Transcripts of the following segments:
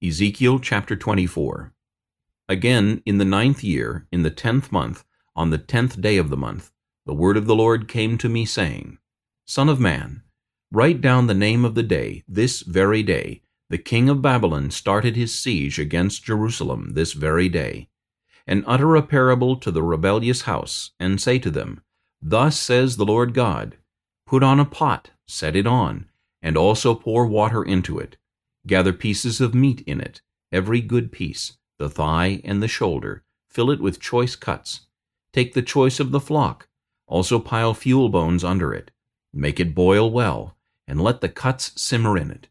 Ezekiel chapter 24 Again, in the ninth year, in the tenth month, on the tenth day of the month, the word of the Lord came to me, saying, Son of man, write down the name of the day, this very day. The king of Babylon started his siege against Jerusalem this very day. And utter a parable to the rebellious house, and say to them, Thus says the Lord God, Put on a pot, set it on, and also pour water into it. Gather pieces of meat in it, every good piece, the thigh and the shoulder, fill it with choice cuts. Take the choice of the flock, also pile fuel bones under it. Make it boil well, and let the cuts simmer in it.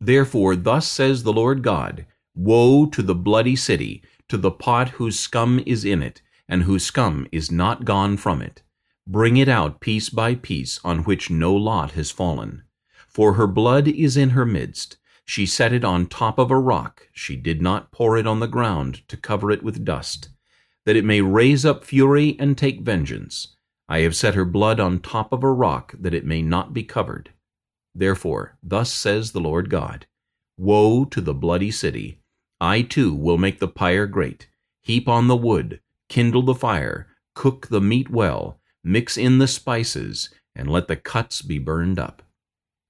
Therefore thus says the Lord God, Woe to the bloody city, to the pot whose scum is in it, and whose scum is not gone from it. Bring it out piece by piece, on which no lot has fallen. For her blood is in her midst, she set it on top of a rock, she did not pour it on the ground to cover it with dust, that it may raise up fury and take vengeance. I have set her blood on top of a rock, that it may not be covered. Therefore, thus says the Lord God, Woe to the bloody city! I too will make the pyre great, heap on the wood, kindle the fire, cook the meat well, mix in the spices, and let the cuts be burned up.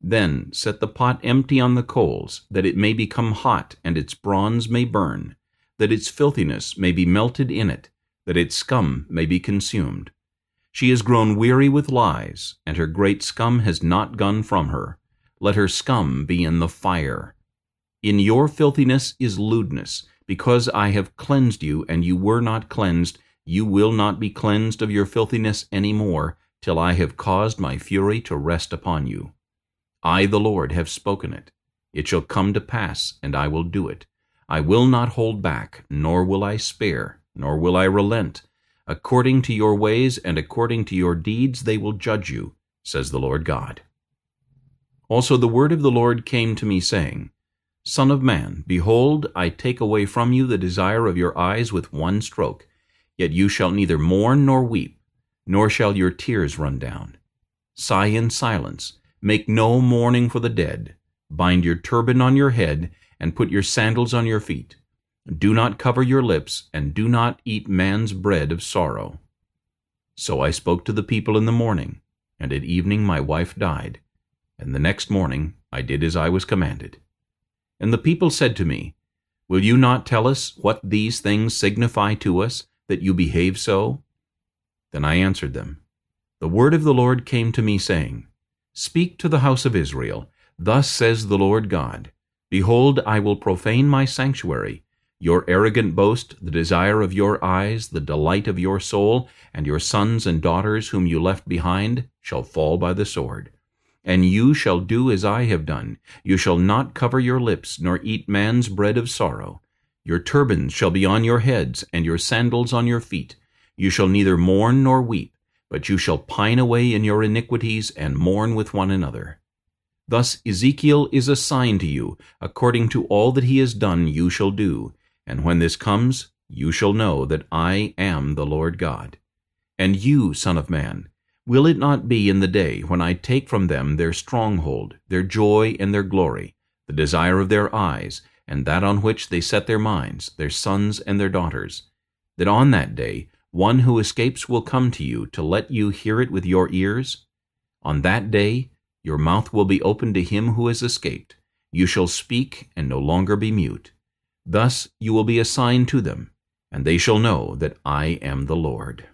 Then set the pot empty on the coals, that it may become hot, and its bronze may burn, that its filthiness may be melted in it, that its scum may be consumed. She has grown weary with lies, and her great scum has not gone from her. Let her scum be in the fire. In your filthiness is lewdness, because I have cleansed you, and you were not cleansed, you will not be cleansed of your filthiness any more, till I have caused my fury to rest upon you. I, the Lord, have spoken it. It shall come to pass, and I will do it. I will not hold back, nor will I spare, nor will I relent. According to your ways and according to your deeds they will judge you, says the Lord God. Also the word of the Lord came to me, saying, Son of man, behold, I take away from you the desire of your eyes with one stroke. Yet you shall neither mourn nor weep, nor shall your tears run down. Sigh in silence, Make no mourning for the dead. Bind your turban on your head, and put your sandals on your feet. Do not cover your lips, and do not eat man's bread of sorrow. So I spoke to the people in the morning, and at evening my wife died. And the next morning I did as I was commanded. And the people said to me, Will you not tell us what these things signify to us, that you behave so? Then I answered them, The word of the Lord came to me, saying, Speak to the house of Israel, Thus says the Lord God, Behold, I will profane my sanctuary, your arrogant boast, the desire of your eyes, the delight of your soul, and your sons and daughters whom you left behind, shall fall by the sword. And you shall do as I have done. You shall not cover your lips, nor eat man's bread of sorrow. Your turbans shall be on your heads, and your sandals on your feet. You shall neither mourn nor weep, but you shall pine away in your iniquities and mourn with one another. Thus Ezekiel is a sign to you, according to all that he has done you shall do, and when this comes, you shall know that I am the Lord God. And you, son of man, will it not be in the day when I take from them their stronghold, their joy and their glory, the desire of their eyes, and that on which they set their minds, their sons and their daughters, that on that day one who escapes will come to you to let you hear it with your ears. On that day your mouth will be open to him who has escaped. You shall speak and no longer be mute. Thus you will be a sign to them, and they shall know that I am the Lord.